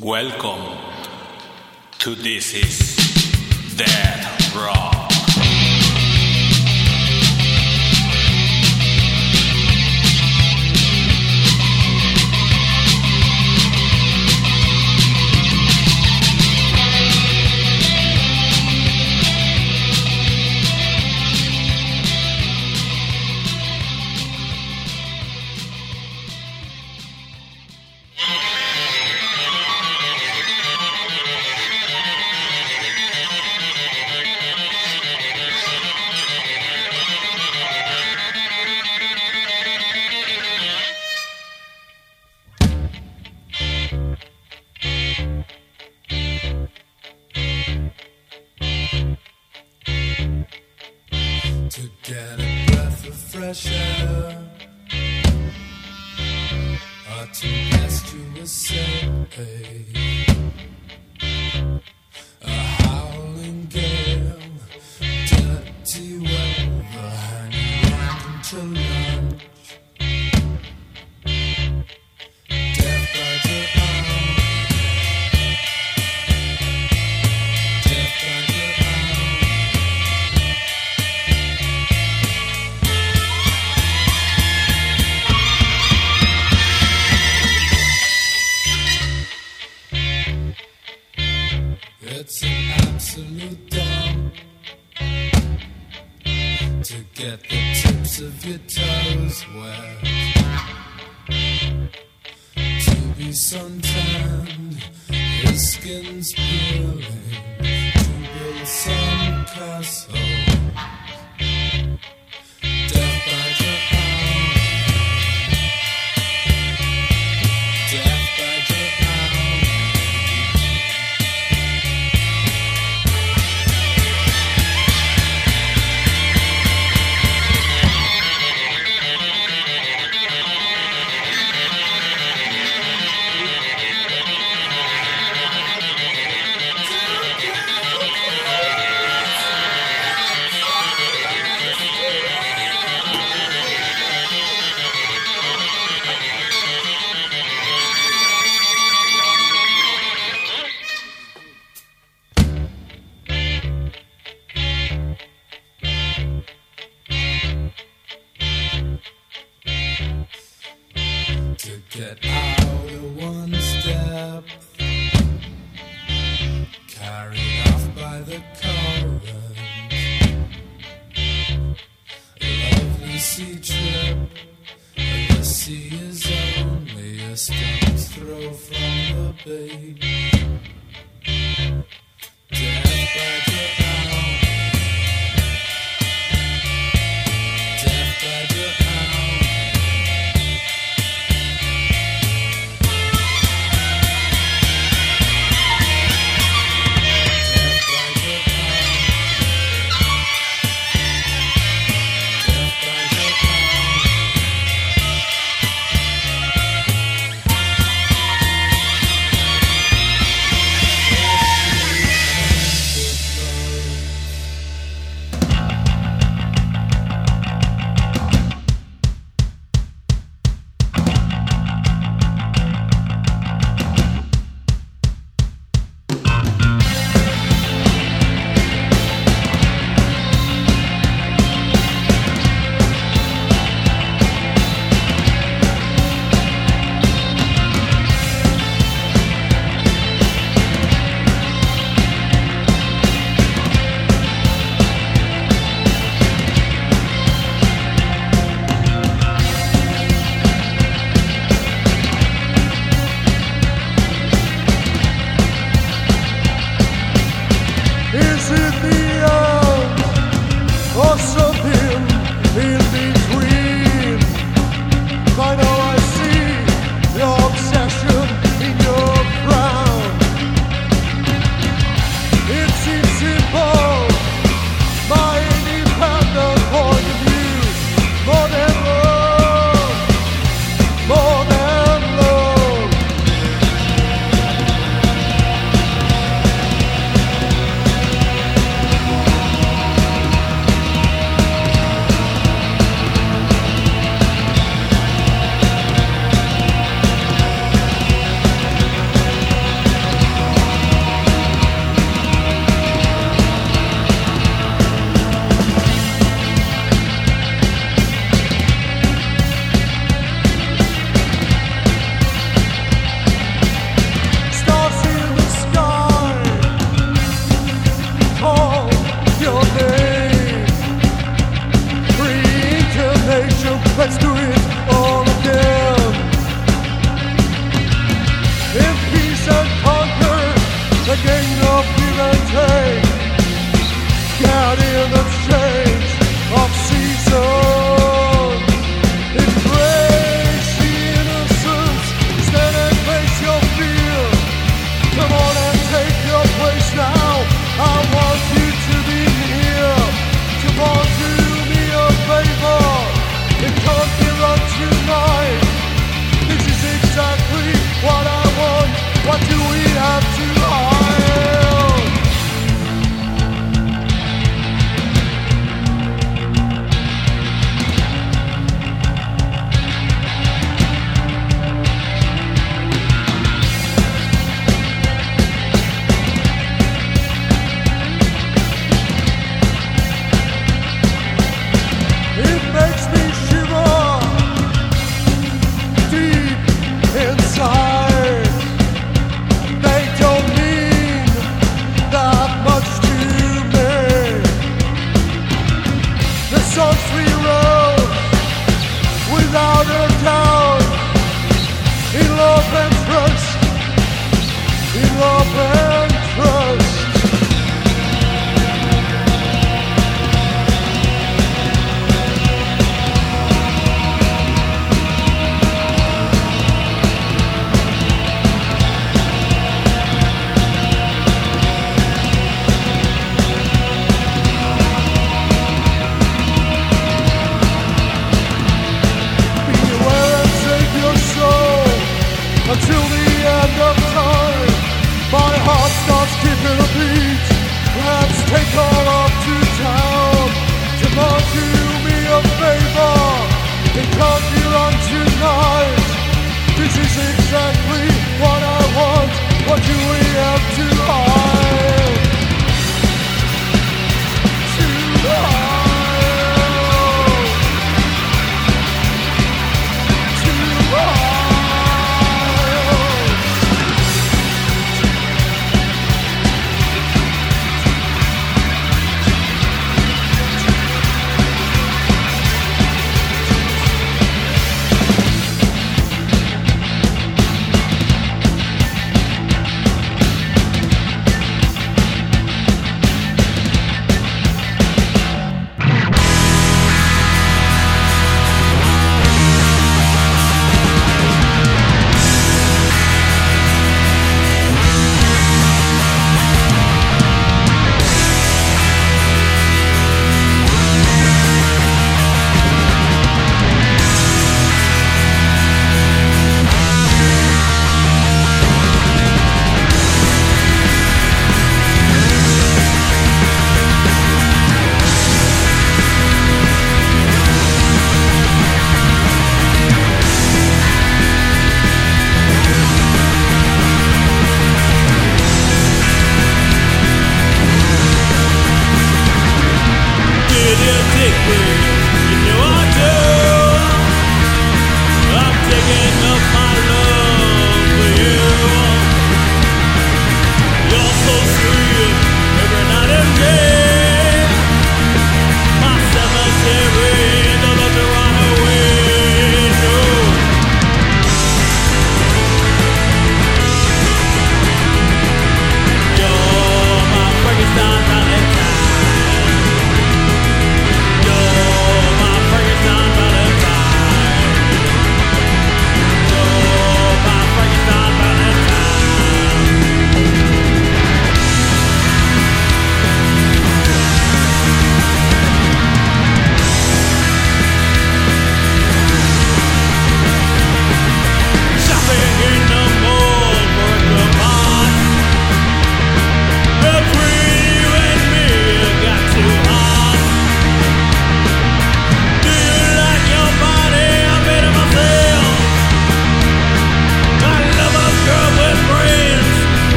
Welcome to This Is Death Rock.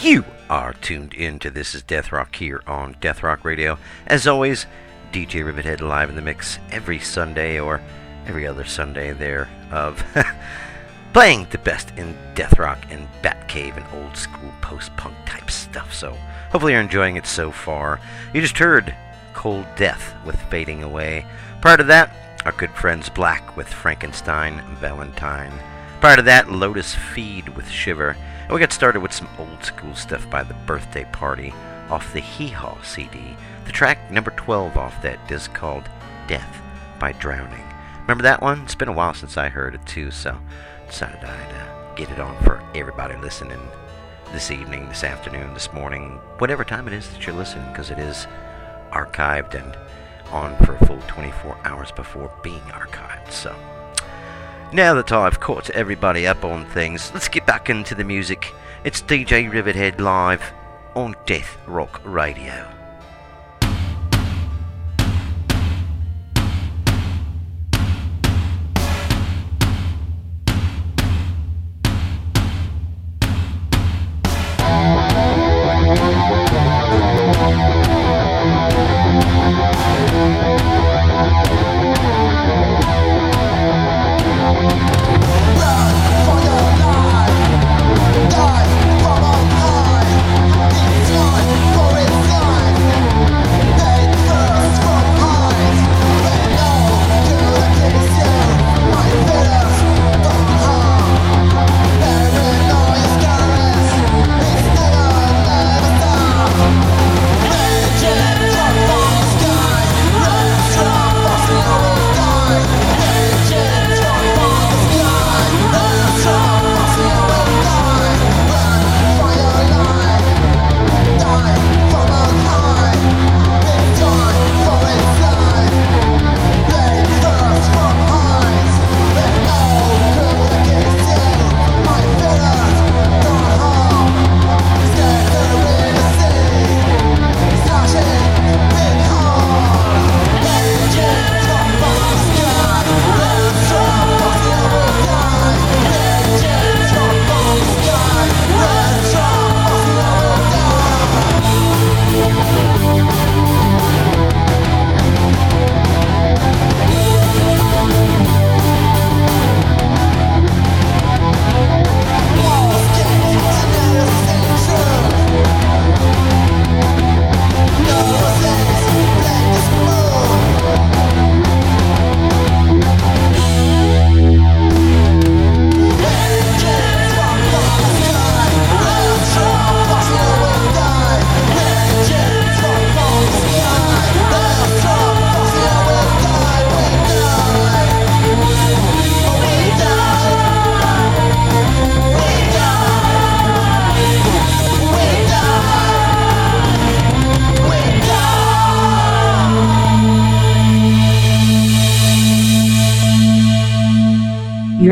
You are tuned in to This is Death Rock here on Death Rock Radio. As always, DJ Rivethead live in the mix every Sunday or every other Sunday there of playing the best in death rock and Batcave and old school post punk type stuff. So hopefully you're enjoying it so far. You just heard Cold Death with Fading Away. Prior to that, our good friends Black with Frankenstein Valentine. Prior to that, Lotus Feed with Shiver. And we got started with some old school stuff by the Birthday Party off the Hee Haw CD. The track number 12 off that disc called Death by Drowning. Remember that one? It's been a while since I heard it too, so decided I'd uh, get it on for everybody listening this evening, this afternoon, this morning, whatever time it is that you're listening, because it is archived and on for a full 24 hours before being archived. So, now that I've caught everybody up on things, let's get back into the music. It's DJ Rivethead live on Death Rock Radio.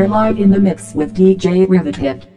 Live in the mix with DJ. Oh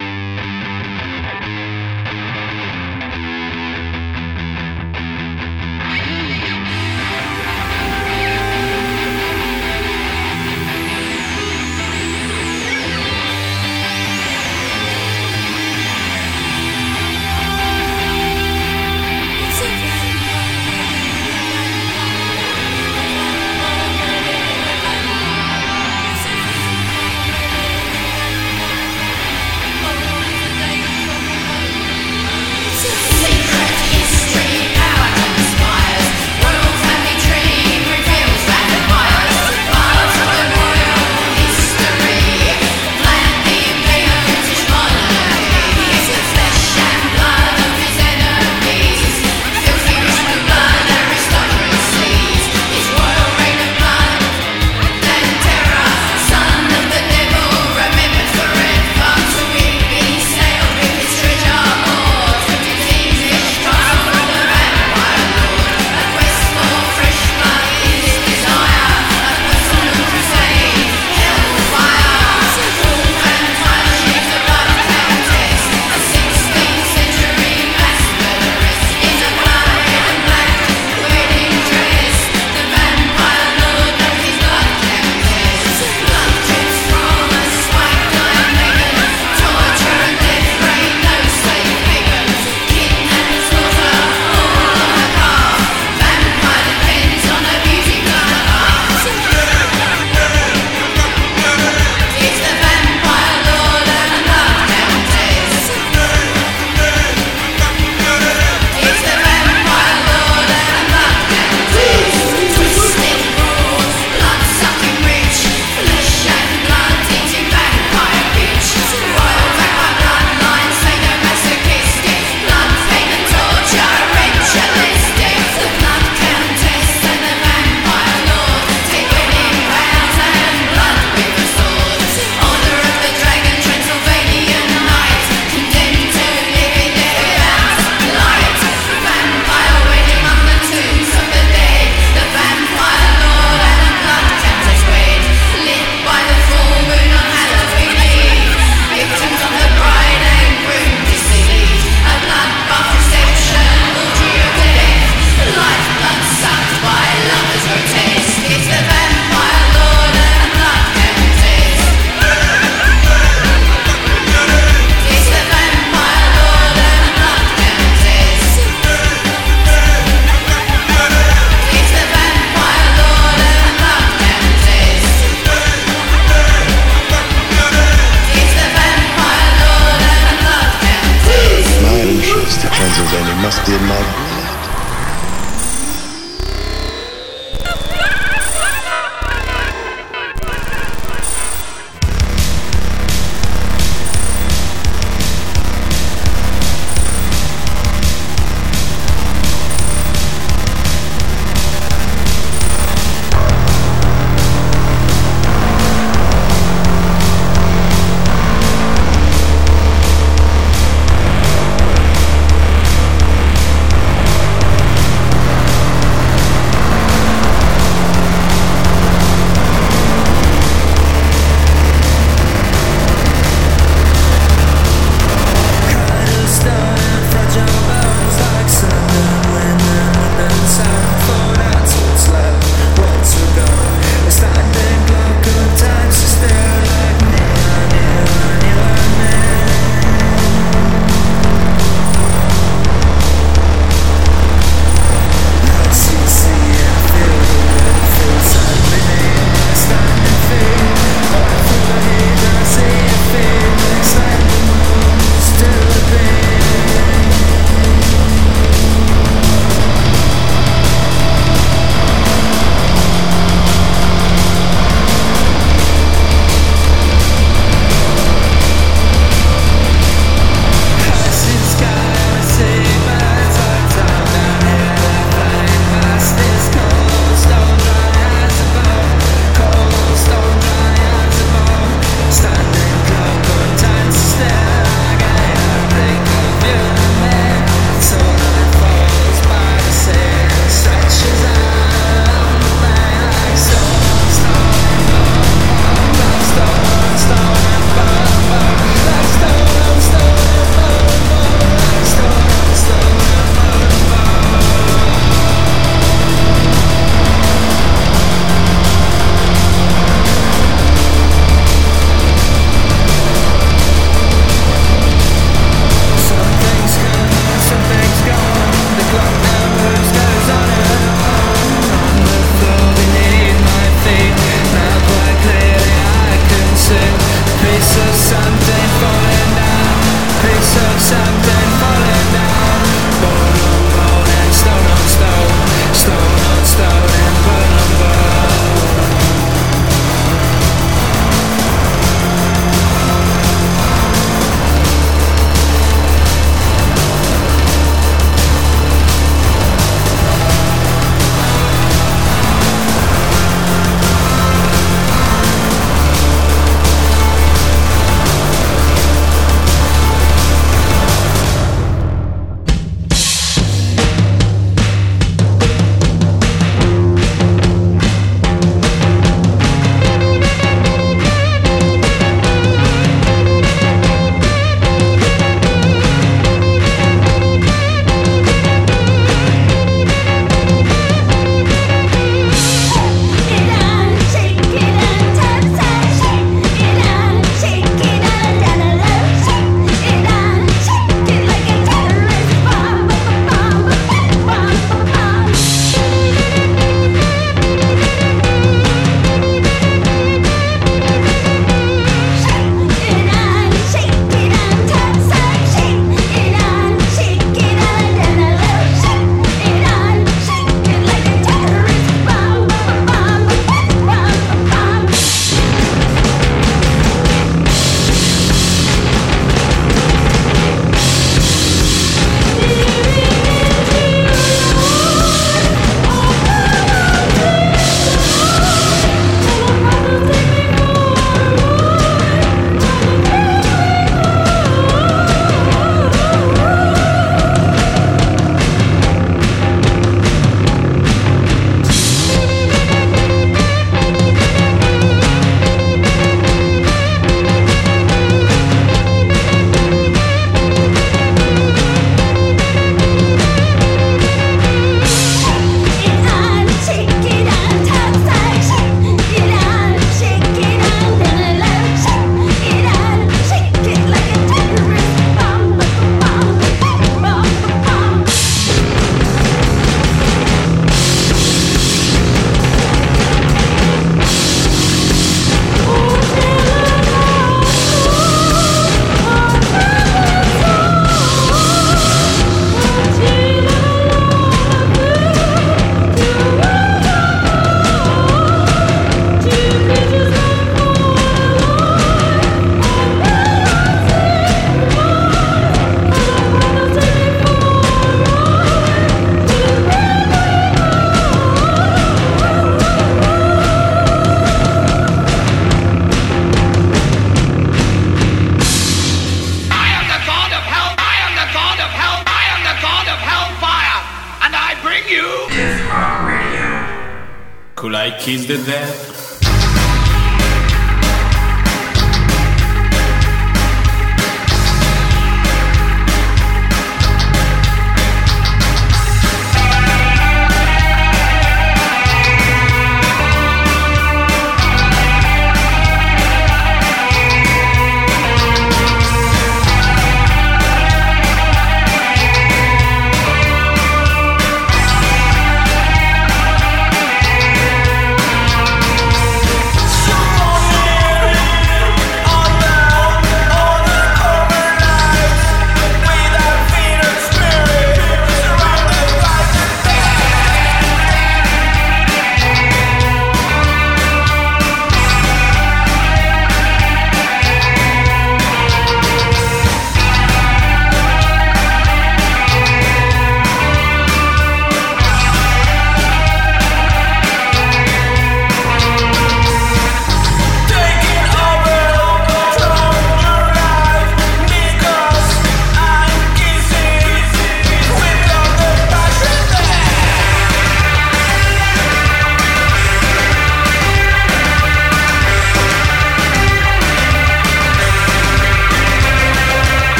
kiss the dead?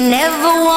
never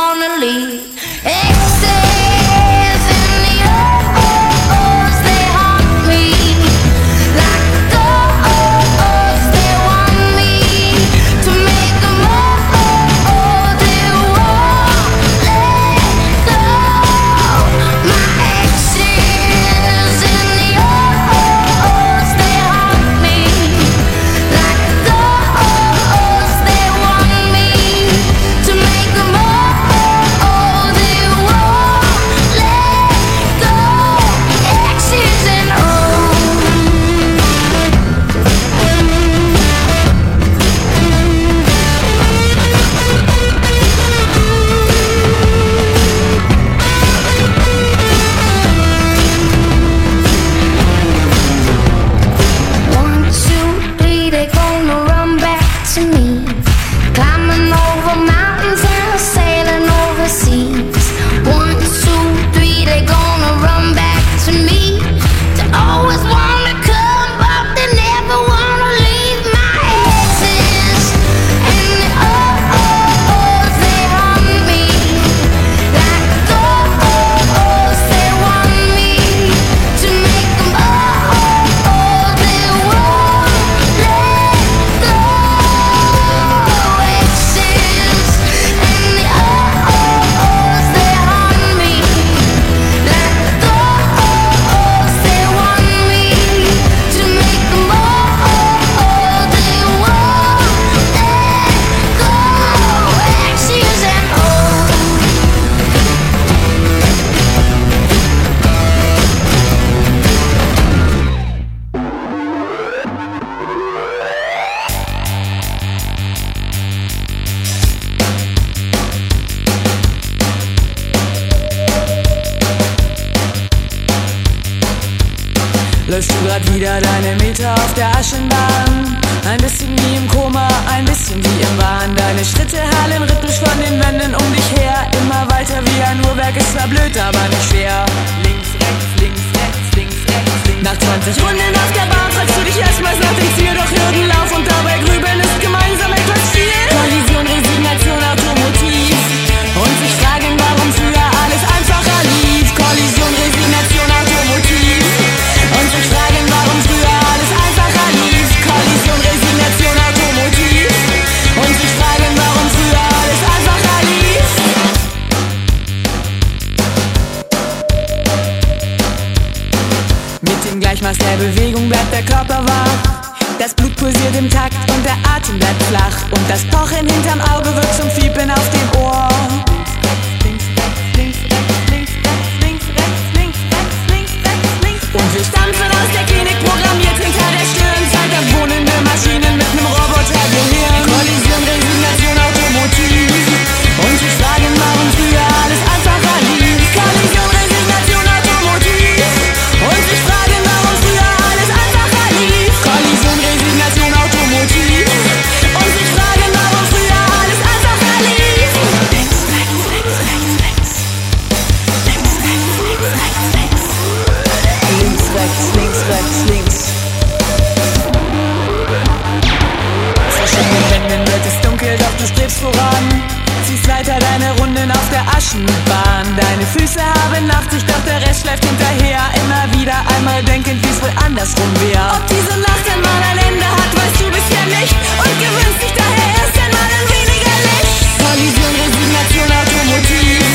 der Aschenbahn. Deine Füße haben Nacht, ich doch der Rest schläft hinterher. Immer wieder einmal denkend, wie es wohl andersrum wäre. Ob diese Nacht einmal ein Ende hat, weißt du bisher nicht. Und gewöhnst dich daher erst einmal an weniger Licht. Kollision, Resignation, Automotiv.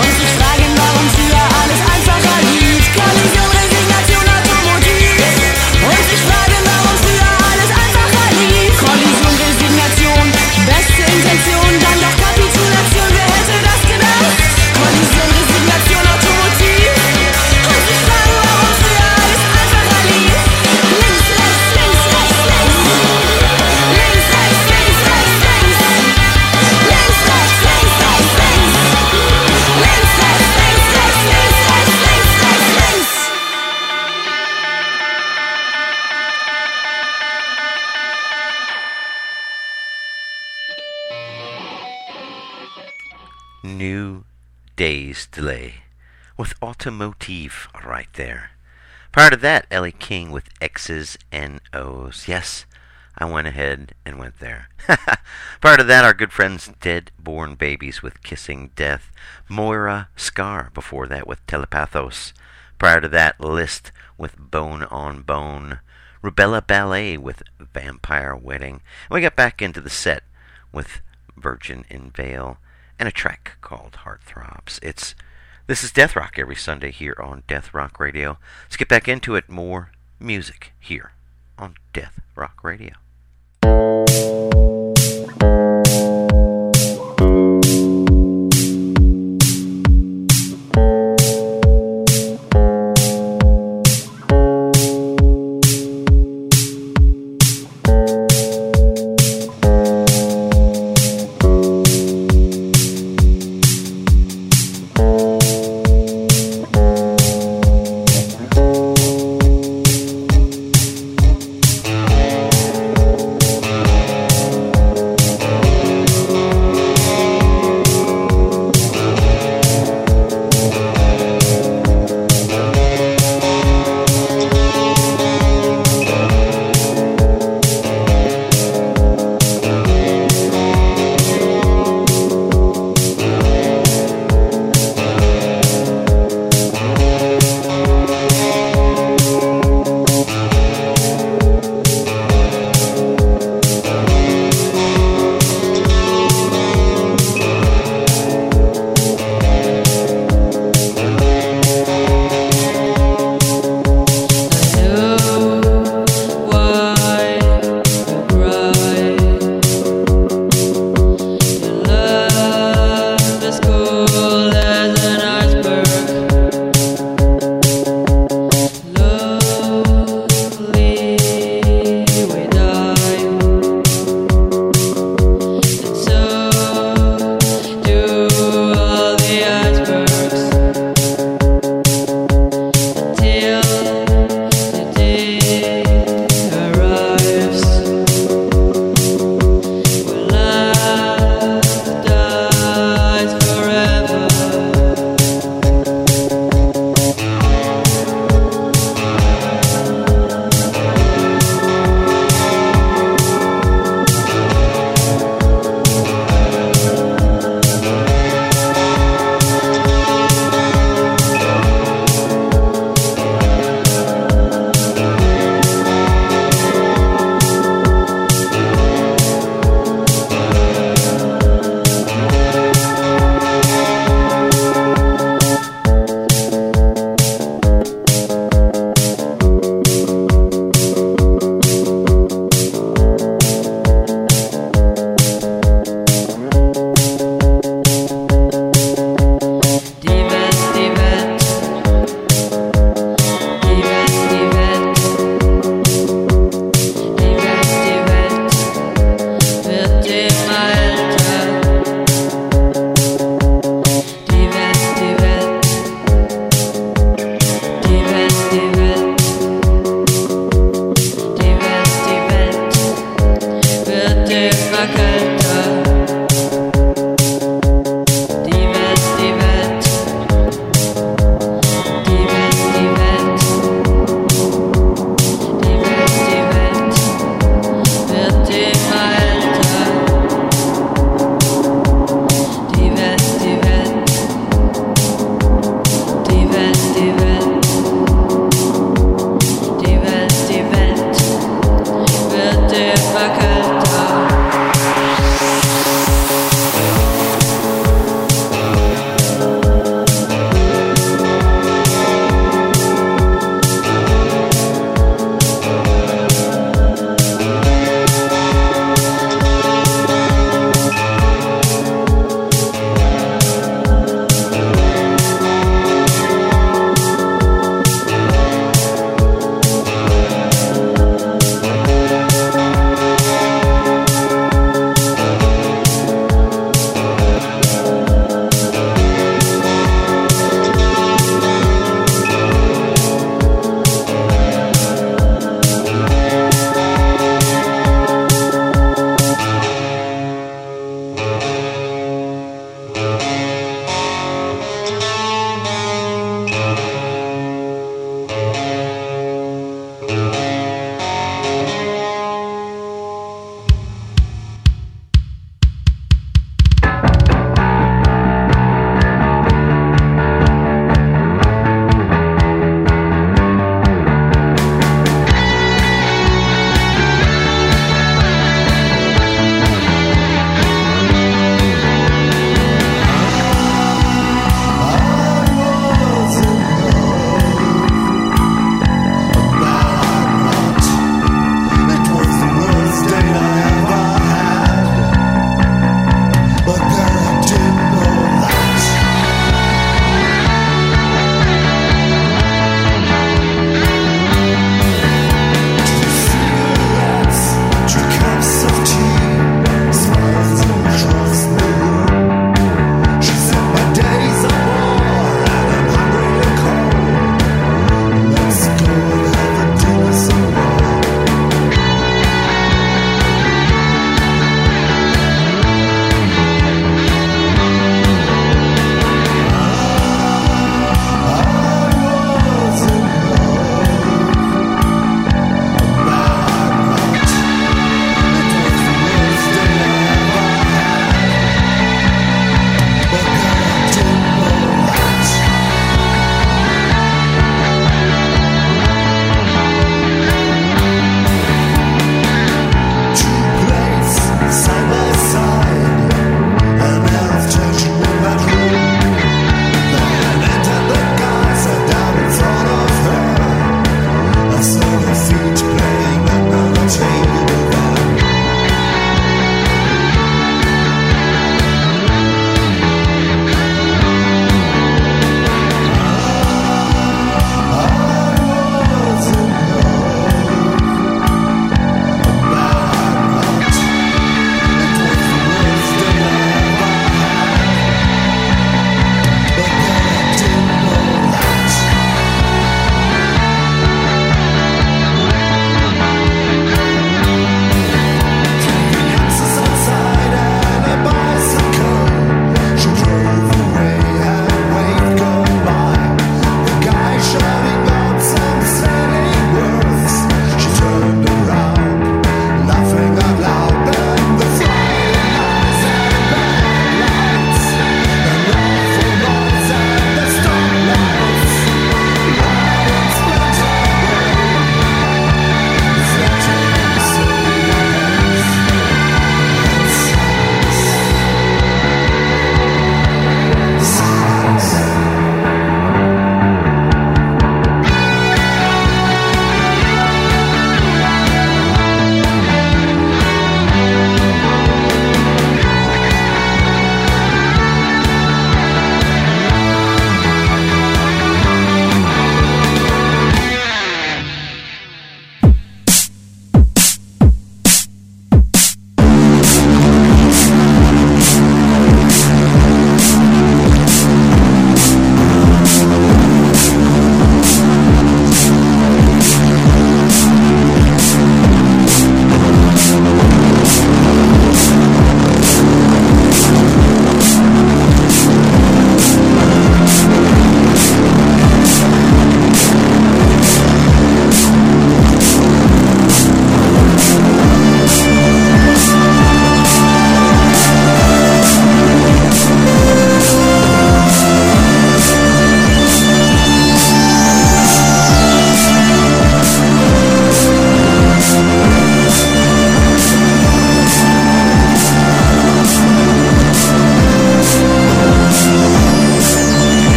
Und ich frage mich, automotive right there. Prior to that, Elle King with X's and O's. Yes, I went ahead and went there. Prior to that, our good friends Dead Born Babies with Kissing Death. Moira Scar before that with Telepathos. Prior to that, List with Bone on Bone. Rubella Ballet with Vampire Wedding. And we got back into the set with Virgin in Veil and a track called Heartthrobs. It's this is Death Rock every Sunday here on Death Rock Radio. Let's get back into it. More music here on Death Rock Radio.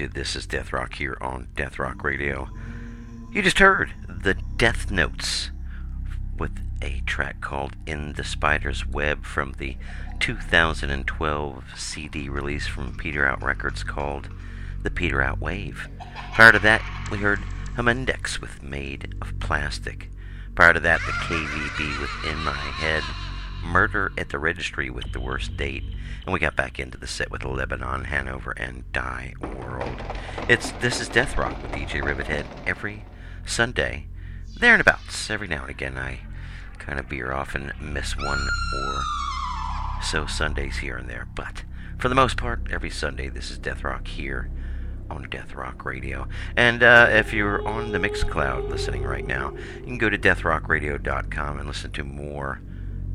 Into This is Death Rock here on Death Rock Radio. You just heard the Death Notes with a track called In the Spider's Web from the 2012 CD release from Peter Out Records called The Peter Out Wave. Prior to that, we heard Humundex with Made of Plastic. Prior to that, the KVB with In My Head. Murder at the Registry with The Worst Date. And we got back into the set with Lebanon, Hanover, and Die World. It's This is Death Rock with DJ Rivithead every Sunday. There and abouts. Every now and again, I kind of veer off and miss one or so Sundays here and there. But for the most part, every Sunday, this is Death Rock here on Death Rock Radio. And uh, if you're on the Mixcloud listening right now, you can go to deathrockradio.com and listen to more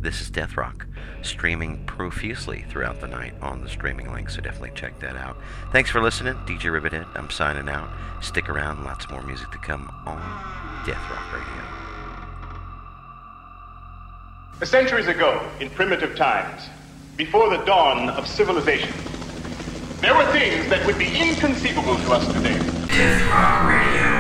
this is Death Rock, streaming profusely throughout the night on the streaming link, so definitely check that out. Thanks for listening. DJ Rivithead, I'm signing out. Stick around, lots more music to come on Death Rock Radio. Centuries ago, in primitive times, before the dawn of civilization, there were things that would be inconceivable to us today.